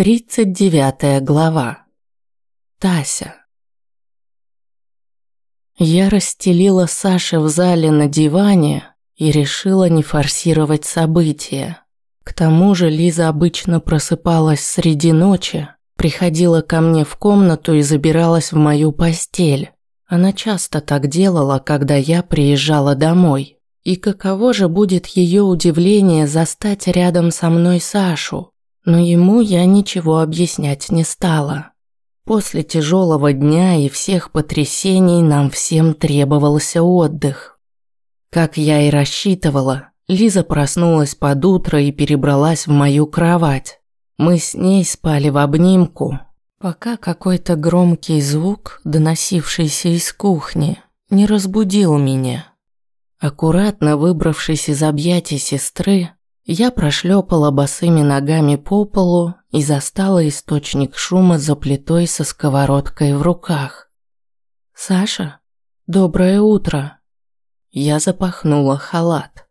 Тридцать девятая глава. Тася. Я расстелила Саше в зале на диване и решила не форсировать события. К тому же Лиза обычно просыпалась среди ночи, приходила ко мне в комнату и забиралась в мою постель. Она часто так делала, когда я приезжала домой. И каково же будет ее удивление застать рядом со мной Сашу, но ему я ничего объяснять не стала. После тяжелого дня и всех потрясений нам всем требовался отдых. Как я и рассчитывала, Лиза проснулась под утро и перебралась в мою кровать. Мы с ней спали в обнимку, пока какой-то громкий звук, доносившийся из кухни, не разбудил меня. Аккуратно выбравшись из объятий сестры, я прошлепала босыми ногами по полу и застала источник шума за плитой со сковородкой в руках. «Саша, доброе утро!» Я запахнула халат.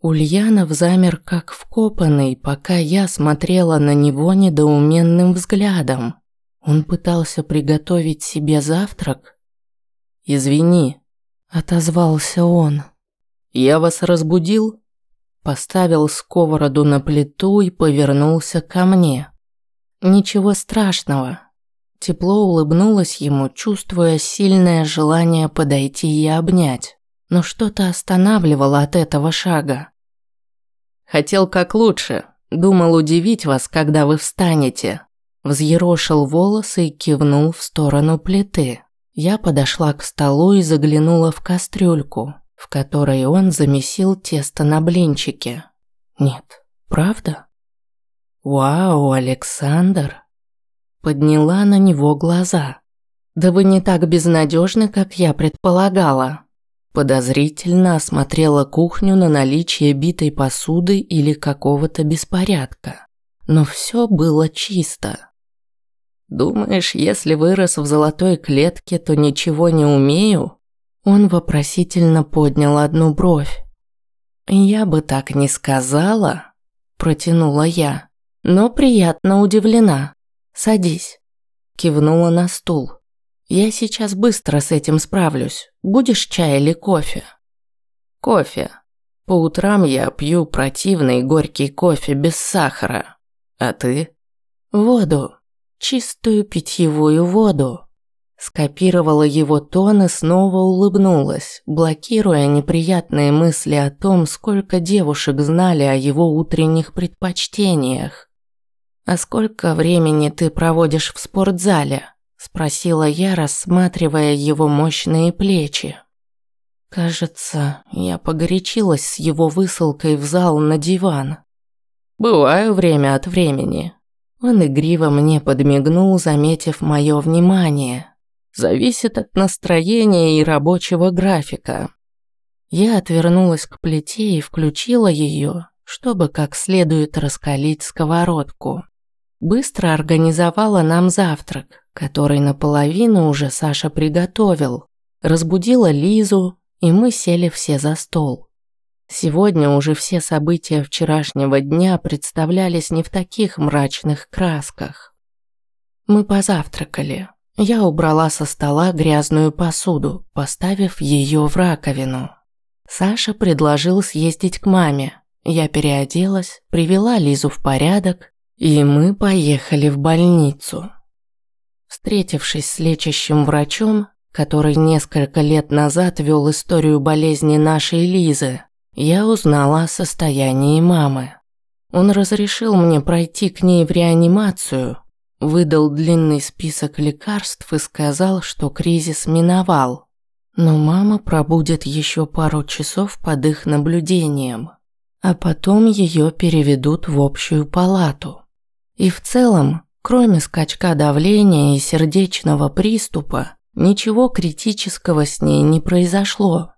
Ульянов замер как вкопанный, пока я смотрела на него недоуменным взглядом. Он пытался приготовить себе завтрак. «Извини», – отозвался он. «Я вас разбудил?» Поставил сковороду на плиту и повернулся ко мне. Ничего страшного. Тепло улыбнулась ему, чувствуя сильное желание подойти и обнять. Но что-то останавливало от этого шага. Хотел как лучше. Думал удивить вас, когда вы встанете. Взъерошил волосы и кивнул в сторону плиты. Я подошла к столу и заглянула в кастрюльку в которой он замесил тесто на блинчики. Нет, правда? Вау, Александр. Подняла на него глаза. Да вы не так безнадежны, как я предполагала. Подозрительно осмотрела кухню на наличие битой посуды или какого-то беспорядка. Но все было чисто. Думаешь, если вырос в золотой клетке, то ничего не умею? Он вопросительно поднял одну бровь. «Я бы так не сказала», – протянула я, – «но приятно удивлена. Садись». Кивнула на стул. «Я сейчас быстро с этим справлюсь. Будешь чай или кофе?» «Кофе. По утрам я пью противный горький кофе без сахара. А ты?» «Воду. Чистую питьевую воду». Скопировала его тон и снова улыбнулась, блокируя неприятные мысли о том, сколько девушек знали о его утренних предпочтениях. «А сколько времени ты проводишь в спортзале?» – спросила я, рассматривая его мощные плечи. Кажется, я погорячилась с его высылкой в зал на диван. «Бываю время от времени». Он игриво мне подмигнул, заметив мое внимание зависит от настроения и рабочего графика. Я отвернулась к плите и включила ее, чтобы как следует раскалить сковородку. Быстро организовала нам завтрак, который наполовину уже Саша приготовил. Разбудила Лизу, и мы сели все за стол. Сегодня уже все события вчерашнего дня представлялись не в таких мрачных красках. Мы позавтракали, я убрала со стола грязную посуду, поставив ее в раковину. Саша предложил съездить к маме. Я переоделась, привела Лизу в порядок, и мы поехали в больницу. Встретившись с лечащим врачом, который несколько лет назад вел историю болезни нашей Лизы, я узнала о состоянии мамы. Он разрешил мне пройти к ней в реанимацию, Выдал длинный список лекарств и сказал, что кризис миновал. Но мама пробудет еще пару часов под их наблюдением, а потом ее переведут в общую палату. И в целом, кроме скачка давления и сердечного приступа, ничего критического с ней не произошло.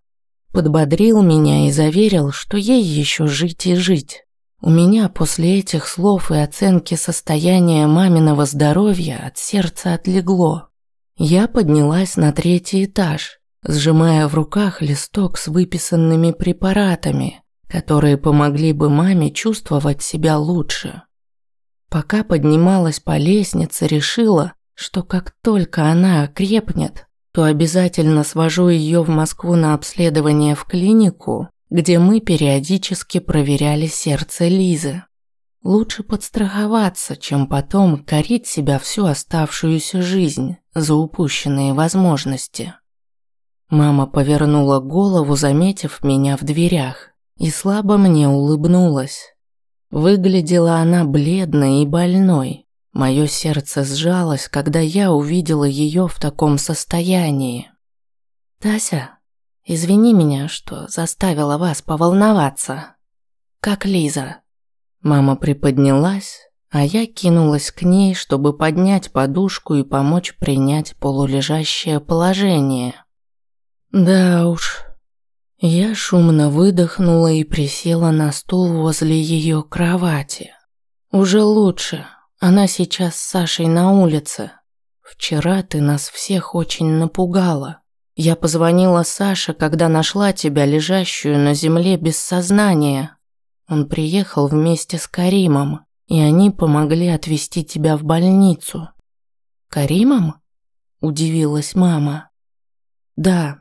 Подбодрил меня и заверил, что ей еще жить и жить. У меня после этих слов и оценки состояния маминого здоровья от сердца отлегло. Я поднялась на третий этаж, сжимая в руках листок с выписанными препаратами, которые помогли бы маме чувствовать себя лучше. Пока поднималась по лестнице, решила, что как только она окрепнет, то обязательно свожу ее в Москву на обследование в клинику, где мы периодически проверяли сердце Лизы. Лучше подстраховаться, чем потом корить себя всю оставшуюся жизнь за упущенные возможности. Мама повернула голову, заметив меня в дверях, и слабо мне улыбнулась. Выглядела она бледной и больной. Мое сердце сжалось, когда я увидела ее в таком состоянии. «Тася, извини меня, что заставила вас поволноваться. Как Лиза?» Мама приподнялась, а я кинулась к ней, чтобы поднять подушку и помочь принять полулежащее положение. Да уж. Я шумно выдохнула и присела на стул возле ее кровати. Уже лучше. Она сейчас с Сашей на улице. Вчера ты нас всех очень напугала. Я позвонила Саше, когда нашла тебя лежащую на земле без сознания. Он приехал вместе с Каримом, и они помогли отвезти тебя в больницу. Каримом? Удивилась мама. Да,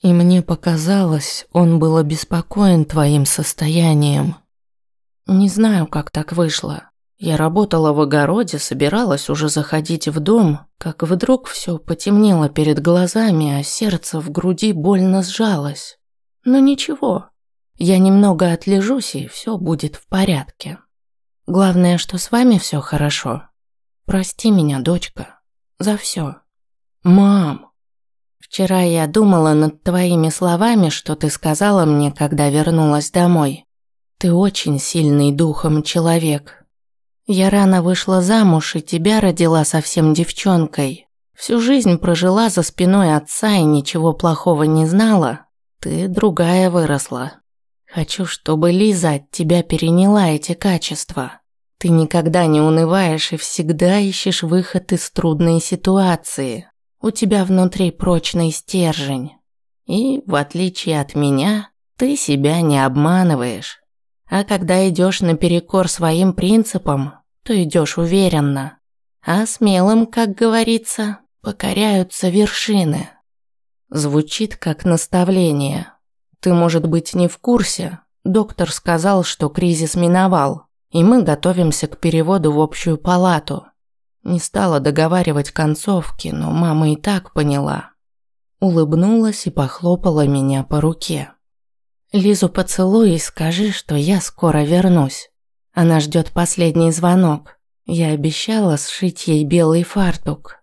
и мне показалось, он был обеспокоен твоим состоянием. Не знаю, как так вышло. Я работала в огороде, собиралась уже заходить в дом, как вдруг все потемнело перед глазами, а сердце в груди больно сжалось. Но ничего, я немного отлежусь, и все будет в порядке. Главное, что с вами все хорошо. Прости меня, дочка, за все. Мам, Вчера я думала над твоими словами, что ты сказала мне, когда вернулась домой. Ты очень сильный духом человек. Я рано вышла замуж и тебя родила совсем девчонкой. Всю жизнь прожила за спиной отца и ничего плохого не знала. Ты другая выросла. Хочу, чтобы Лиза от тебя переняла эти качества. Ты никогда не унываешь и всегда ищешь выход из трудной ситуации. У тебя внутри прочный стержень. И, в отличие от меня, ты себя не обманываешь. А когда идешь наперекор своим принципам, то идешь уверенно. А смелым, как говорится, покоряются вершины. Звучит как наставление. Ты, может быть, не в курсе. Доктор сказал, что кризис миновал, и мы готовимся к переводу в общую палату. Не стала договаривать концовки, но мама и так поняла. Улыбнулась и похлопала меня по руке. «Лизу поцелуй и скажи, что я скоро вернусь. Она ждет последний звонок. Я обещала сшить ей белый фартук.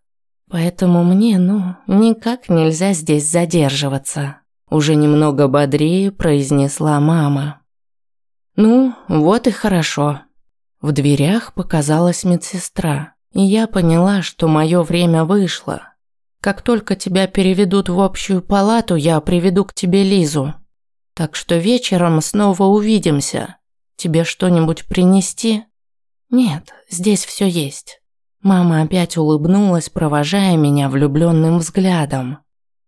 Поэтому мне, ну, никак нельзя здесь задерживаться». Уже немного бодрее произнесла мама. «Ну, вот и хорошо». В дверях показалась медсестра. И я поняла, что мое время вышло. Как только тебя переведут в общую палату, я приведу к тебе Лизу. Так что вечером снова увидимся. Тебе что-нибудь принести? Нет, здесь все есть. Мама опять улыбнулась, провожая меня влюбленным взглядом.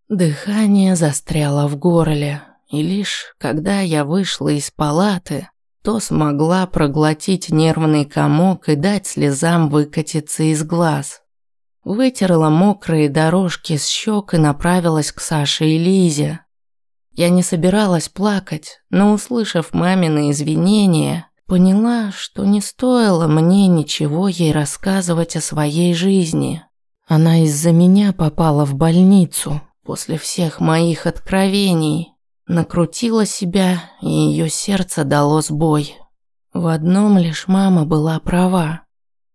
Дыхание застряло в горле, и лишь когда я вышла из палаты, то смогла проглотить нервный комок и дать слезам выкатиться из глаз. Вытерла мокрые дорожки с щек и направилась к Саше и Лизе. Я не собиралась плакать, но, услышав мамины извинения, поняла, что не стоило мне ничего ей рассказывать о своей жизни. Она из-за меня попала в больницу после всех моих откровений. Накрутила себя, и ее сердце дало сбой. В одном лишь мама была права,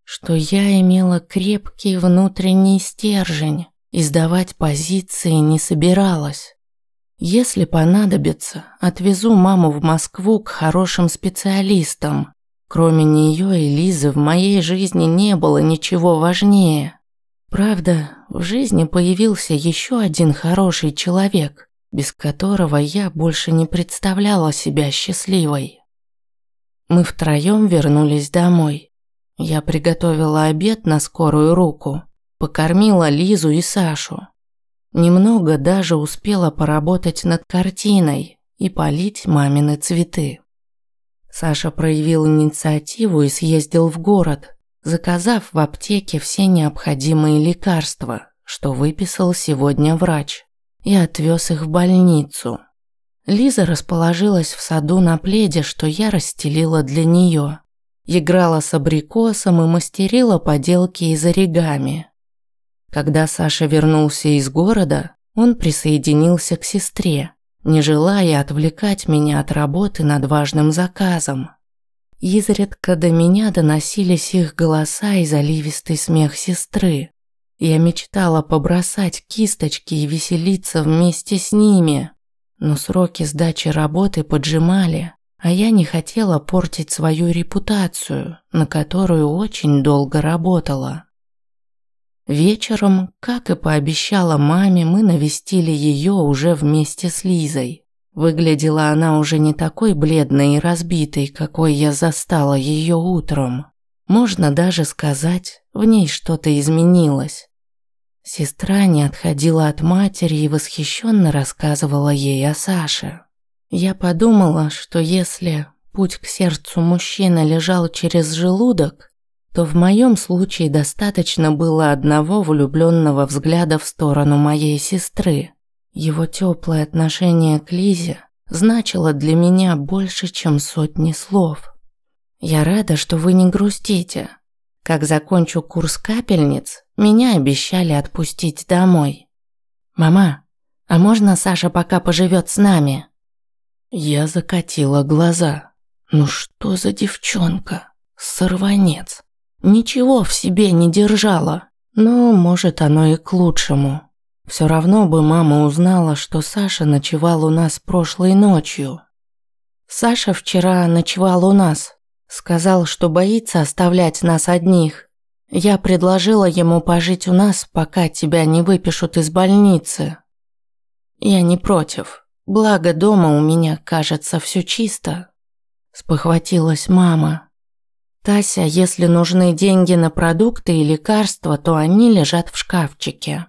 что я имела крепкий внутренний стержень и сдавать позиции не собиралась. Если понадобится, отвезу маму в Москву к хорошим специалистам. Кроме нее и Лизы в моей жизни не было ничего важнее. Правда, в жизни появился еще один хороший человек, без которого я больше не представляла себя счастливой. Мы втроем вернулись домой. Я приготовила обед на скорую руку, покормила Лизу и Сашу. Немного даже успела поработать над картиной и полить мамины цветы. Саша проявил инициативу и съездил в город. заказав в аптеке все необходимые лекарства, что выписал сегодня врач, и отвез их в больницу. Лиза расположилась в саду на пледе, что я расстелила для нее. Играла с абрикосом и мастерила поделки из оригами. Когда Саша вернулся из города, он присоединился к сестре, не желая отвлекать меня от работы над важным заказом. Изредка до меня доносились их голоса и заливистый смех сестры. Я мечтала побросать кисточки и веселиться вместе с ними, но сроки сдачи работы поджимали, а я не хотела портить свою репутацию, на которую очень долго работала. Вечером, как и пообещала маме, мы навестили ее уже вместе с Лизой. Выглядела она уже не такой бледной и разбитой, какой я застала ее утром. Можно даже сказать, в ней что-то изменилось. Сестра не отходила от матери и восхищенно рассказывала ей о Саше. Я подумала, что если путь к сердцу мужчины лежал через желудок, то в моем случае достаточно было одного влюбленного взгляда в сторону моей сестры. Его теплое отношение к Лизе значило для меня больше, чем сотни слов. «Я рада, что вы не грустите. Как закончу курс капельниц, меня обещали отпустить домой. Мама, а можно Саша пока поживет с нами?» Я закатила глаза. «Ну что за девчонка? Сорванец. Ничего в себе не держала. Но, может, оно и к лучшему». Все равно бы мама узнала, что Саша ночевал у нас прошлой ночью. Саша вчера ночевал у нас. Сказал, что боится оставлять нас одних. Я предложила ему пожить у нас, пока тебя не выпишут из больницы. Я не против. Благо дома у меня, кажется, все чисто. Спохватилась мама. Тася, если нужны деньги на продукты и лекарства, то они лежат в шкафчике.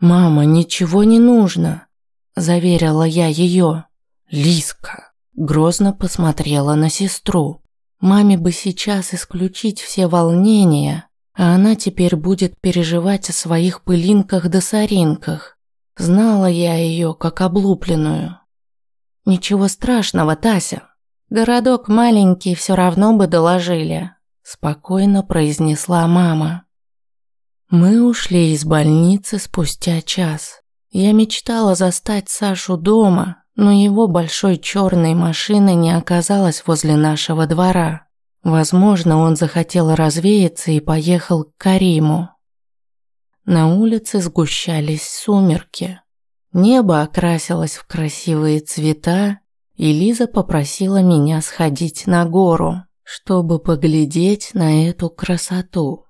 «Мама, ничего не нужно», – заверила я ее. «Лиска», – грозно посмотрела на сестру. «Маме бы сейчас исключить все волнения, а она теперь будет переживать о своих пылинках да соринках. Знала я ее как облупленную». «Ничего страшного, Тася. Городок маленький, все равно бы доложили», – спокойно произнесла мама. Мы ушли из больницы спустя час. Я мечтала застать Сашу дома, но его большой черной машины не оказалось возле нашего двора. Возможно, он захотел развеяться и поехал к Кариму. На улице сгущались сумерки. Небо окрасилось в красивые цвета, и Лиза попросила меня сходить на гору, чтобы поглядеть на эту красоту.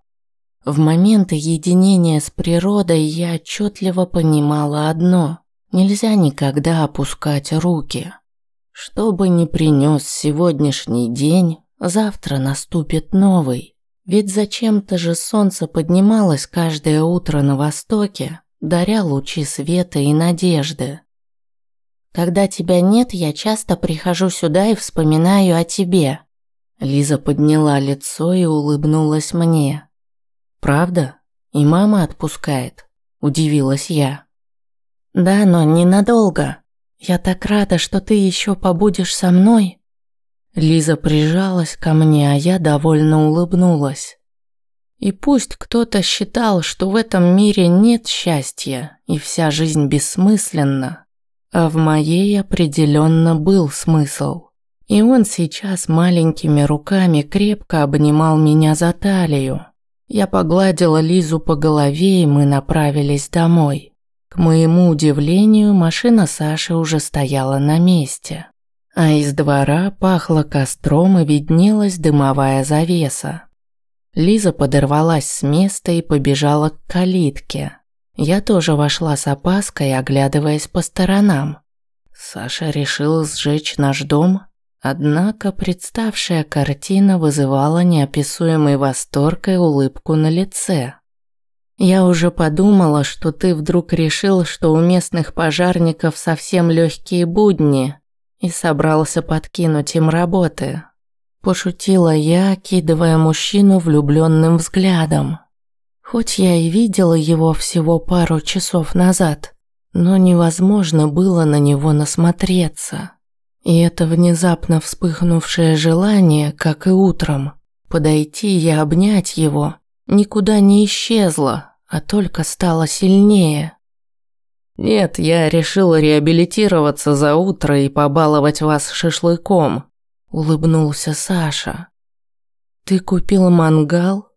В моменты единения с природой я отчетливо понимала одно – нельзя никогда опускать руки. Что бы ни принес сегодняшний день, завтра наступит новый. Ведь зачем-то же солнце поднималось каждое утро на востоке, даря лучи света и надежды. Когда тебя нет, я часто прихожу сюда и вспоминаю о тебе. Лиза подняла лицо и улыбнулась мне. «Правда? И мама отпускает?» – удивилась я. «Да, но ненадолго. Я так рада, что ты еще побудешь со мной». Лиза прижалась ко мне, а я довольно улыбнулась. И пусть кто-то считал, что в этом мире нет счастья и вся жизнь бессмысленна, а в моей определенно был смысл. И он сейчас маленькими руками крепко обнимал меня за талию, я погладила Лизу по голове, и мы направились домой. К моему удивлению, машина Саши уже стояла на месте. А из двора пахло костром и виднелась дымовая завеса. Лиза подорвалась с места и побежала к калитке. Я тоже вошла с опаской, оглядываясь по сторонам. Саша решил сжечь наш дом? Однако представшая картина вызывала неописуемый восторг и улыбку на лице. «Я уже подумала, что ты вдруг решил, что у местных пожарников совсем легкие будни и собрался подкинуть им работы. Пошутила я, кидывая мужчину влюбленным взглядом. Хоть я и видела его всего пару часов назад, но невозможно было на него насмотреться. И это внезапно вспыхнувшее желание, как и утром, подойти и обнять его, никуда не исчезло, а только стало сильнее. «Нет, я решил реабилитироваться за утро и побаловать вас шашлыком», улыбнулся Саша. Ты купил мангал?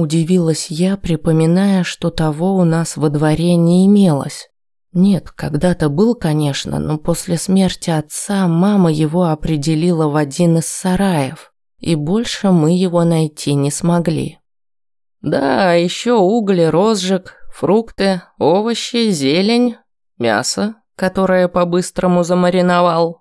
Удивилась я, припоминая, что того у нас во дворе не имелось. Нет, когда-то был, конечно, но после смерти отца мама его определила в один из сараев, и больше мы его найти не смогли. Да, еще угли, розжиг, фрукты, овощи, зелень, мясо, которое по-быстрому замариновал.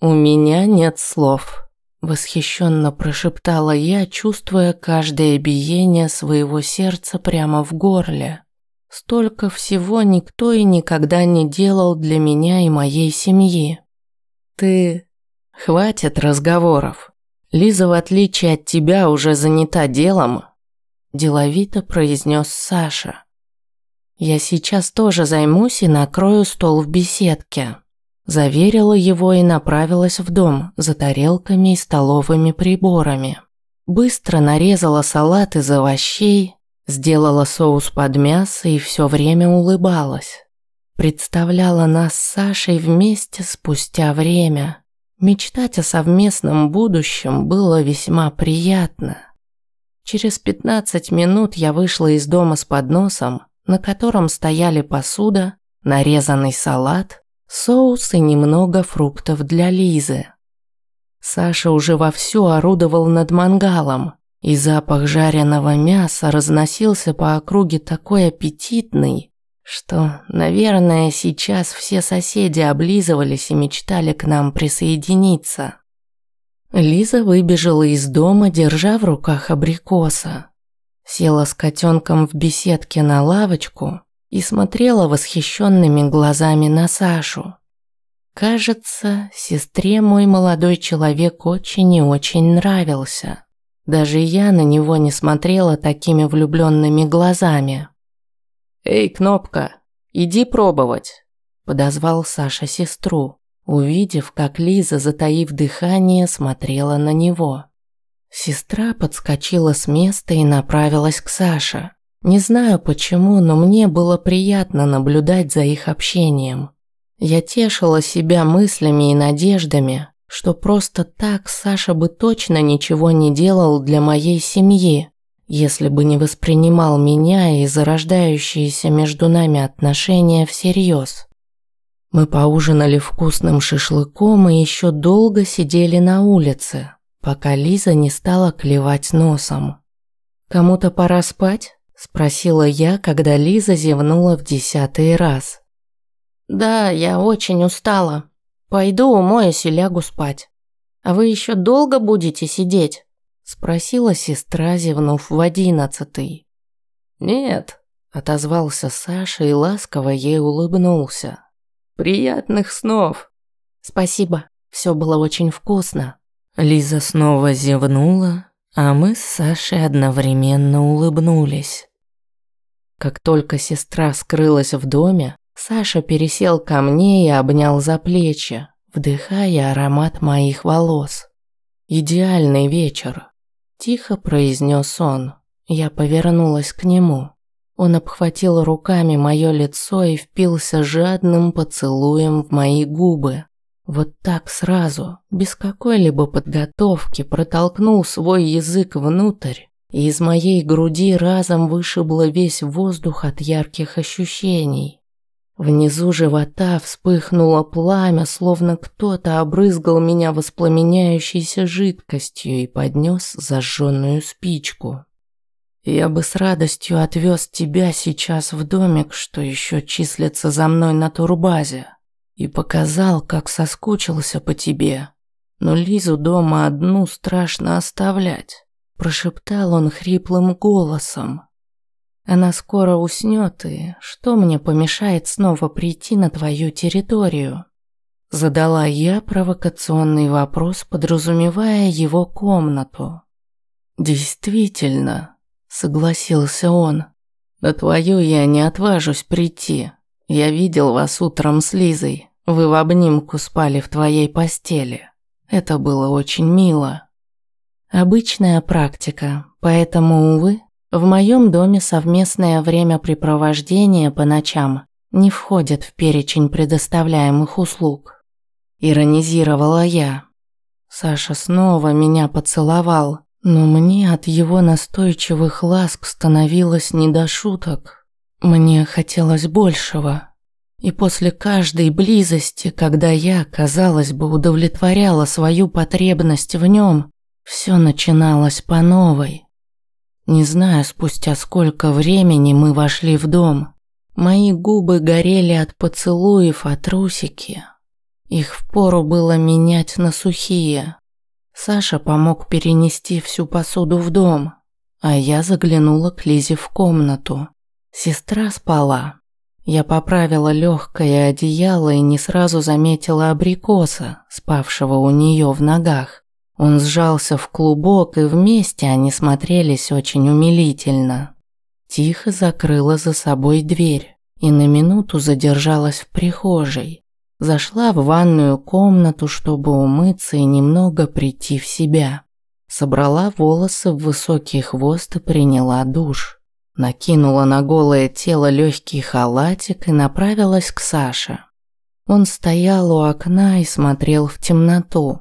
«У меня нет слов», – восхищенно прошептала я, чувствуя каждое биение своего сердца прямо в горле. Столько всего никто и никогда не делал для меня и моей семьи. Ты... Хватит разговоров. Лиза, в отличие от тебя, уже занята делом, деловито произнес Саша. Я сейчас тоже займусь и накрою стол в беседке. Заверила его и направилась в дом за тарелками и столовыми приборами. Быстро нарезала салат из овощей, сделала соус под мясо и все время улыбалась. Представляла нас с Сашей вместе спустя время. Мечтать о совместном будущем было весьма приятно. Через 15 минут я вышла из дома с подносом, на котором стояли посуда, нарезанный салат, соус и немного фруктов для Лизы. Саша уже вовсю орудовал над мангалом, и запах жареного мяса разносился по округе такой аппетитный, что, наверное, сейчас все соседи облизывались и мечтали к нам присоединиться. Лиза выбежала из дома, держа в руках абрикоса. Села с котенком в беседке на лавочку и смотрела восхищенными глазами на Сашу. Кажется, сестре мой молодой человек очень и очень нравился. Даже я на него не смотрела такими влюбленными глазами. «Эй, Кнопка, иди пробовать», – подозвал Саша сестру, увидев, как Лиза, затаив дыхание, смотрела на него. Сестра подскочила с места и направилась к Саше. Не знаю почему, но мне было приятно наблюдать за их общением. Я тешила себя мыслями и надеждами, что просто так Саша бы точно ничего не делал для моей семьи, если бы не воспринимал меня и зарождающиеся между нами отношения всерьез. Мы поужинали вкусным шашлыком и еще долго сидели на улице, пока Лиза не стала клевать носом. «Кому-то пора спать?» Спросила я, когда Лиза зевнула в десятый раз. «Да, я очень устала. Пойду умоюсь и лягу спать. А вы еще долго будете сидеть?» Спросила сестра, зевнув в одиннадцатый. «Нет», – отозвался Саша и ласково ей улыбнулся. «Приятных снов!» «Спасибо, все было очень вкусно». Лиза снова зевнула, а мы с Сашей одновременно улыбнулись. Как только сестра скрылась в доме, Саша пересел ко мне и обнял за плечи, вдыхая аромат моих волос. «Идеальный вечер», – тихо произнес он. Я повернулась к нему. Он обхватил руками мое лицо и впился жадным поцелуем в мои губы. Вот так сразу, без какой-либо подготовки, протолкнул свой язык внутрь, и из моей груди разом вышибло весь воздух от ярких ощущений. Внизу живота вспыхнуло пламя, словно кто-то обрызгал меня воспламеняющейся жидкостью и поднес зажженную спичку. Я бы с радостью отвез тебя сейчас в домик, что еще числится за мной на турбазе и показал, как соскучился по тебе. Но Лизу дома одну страшно оставлять, прошептал он хриплым голосом. Она скоро уснет, и что мне помешает снова прийти на твою территорию? Задала я провокационный вопрос, подразумевая его комнату. «Действительно», — согласился он. «На твою я не отважусь прийти. Я видел вас утром с Лизой. Вы в обнимку спали в твоей постели. Это было очень мило». Обычная практика, поэтому, увы, в моем доме совместное времяпрепровождение по ночам не входит в перечень предоставляемых услуг. Иронизировала я. Саша снова меня поцеловал, но мне от его настойчивых ласк становилось не до шуток. Мне хотелось большего. И после каждой близости, когда я, казалось бы, удовлетворяла свою потребность в нем, все начиналось по новой. Не знаю, спустя сколько времени мы вошли в дом, Мои губы горели от поцелуев, от трусики. Их впору было менять на сухие. Саша помог перенести всю посуду в дом, а я заглянула к Лизе в комнату. Сестра спала. Я поправила легкое одеяло и не сразу заметила абрикоса, спавшего у нее в ногах. Он сжался в клубок, и вместе они смотрелись очень умилительно тихо закрыла за собой дверь и на минуту задержалась в прихожей. Зашла в ванную комнату, чтобы умыться и немного прийти в себя. Собрала волосы в высокий хвост и приняла душ. Накинула на голое тело легкий халатик и направилась к Саше. Он стоял у окна и смотрел в темноту.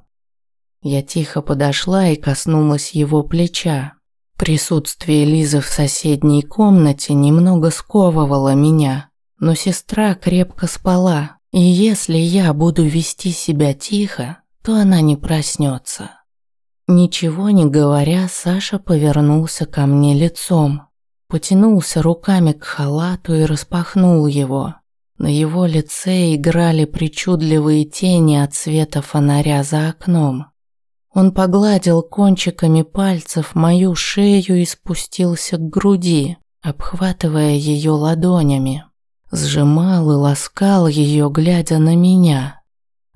Я тихо подошла и коснулась его плеча. Присутствие Лизы в соседней комнате немного сковывало меня, но сестра крепко спала, и если я буду вести себя тихо, то она не проснется. Ничего не говоря, Саша повернулся ко мне лицом, потянулся руками к халату и распахнул его. На его лице играли причудливые тени от света фонаря за окном. Он погладил кончиками пальцев мою шею и спустился к груди, обхватывая ее ладонями. Сжимал и ласкал ее, глядя на меня.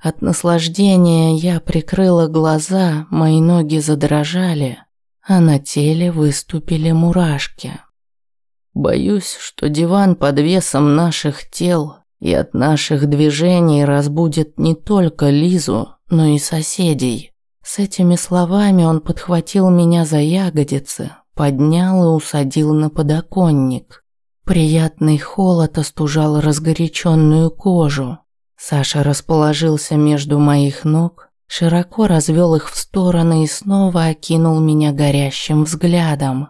От наслаждения я прикрыла глаза, мои ноги задрожали, а на теле выступили мурашки. Боюсь, что диван под весом наших тел и от наших движений разбудит не только Лизу, но и соседей. С этими словами он подхватил меня за ягодицы, поднял и усадил на подоконник. Приятный холод остужал разгоряченную кожу. Саша расположился между моих ног, широко развел их в стороны и снова окинул меня горящим взглядом.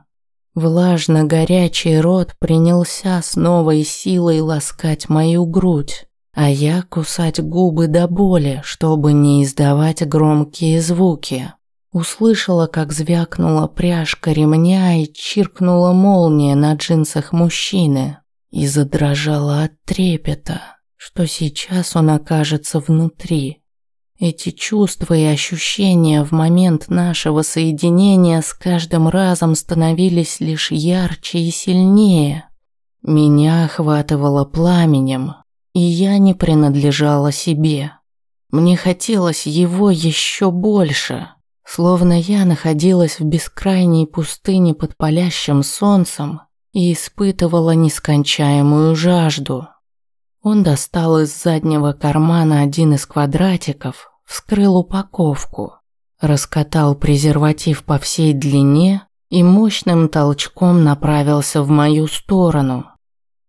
Влажно-горячий рот принялся с новой силой ласкать мою грудь а я кусать губы до боли, чтобы не издавать громкие звуки. Услышала, как звякнула пряжка ремня и чиркнула молния на джинсах мужчины и задрожала от трепета, что сейчас он окажется внутри. Эти чувства и ощущения в момент нашего соединения с каждым разом становились лишь ярче и сильнее. Меня охватывало пламенем, и я не принадлежала себе. Мне хотелось его еще больше, словно я находилась в бескрайней пустыне под палящим солнцем и испытывала нескончаемую жажду. Он достал из заднего кармана один из квадратиков, вскрыл упаковку, раскатал презерватив по всей длине и мощным толчком направился в мою сторону.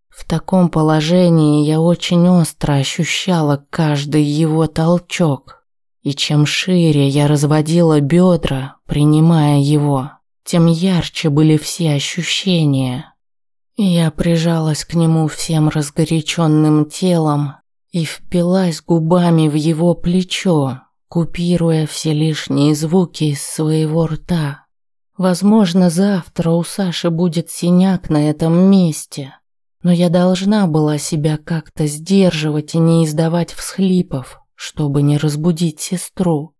В таком положении я очень остро ощущала каждый его толчок. И чем шире я разводила бедра, принимая его, тем ярче были все ощущения. Я прижалась к нему всем разгоряченным телом и впилась губами в его плечо, купируя все лишние звуки из своего рта. Возможно, завтра у Саши будет синяк на этом месте, но я должна была себя как-то сдерживать и не издавать всхлипов, чтобы не разбудить сестру.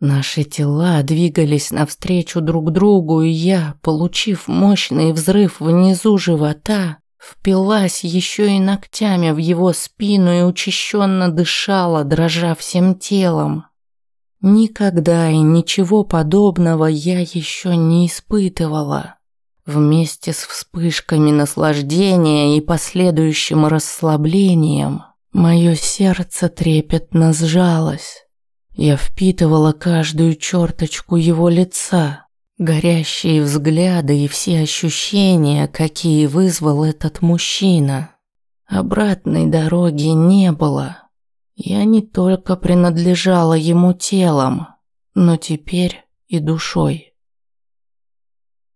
Наши тела двигались навстречу друг другу, и я, получив мощный взрыв внизу живота, Впилась еще и ногтями в его спину и учащенно дышала, дрожа всем телом. Никогда и ничего подобного я еще не испытывала. Вместе с вспышками наслаждения и последующим расслаблением мое сердце трепетно сжалось. Я впитывала каждую черточку его лица, горящие взгляды и все ощущения, какие вызвал этот мужчина. Обратной дороги не было. Я не только принадлежала ему телом, но теперь и душой.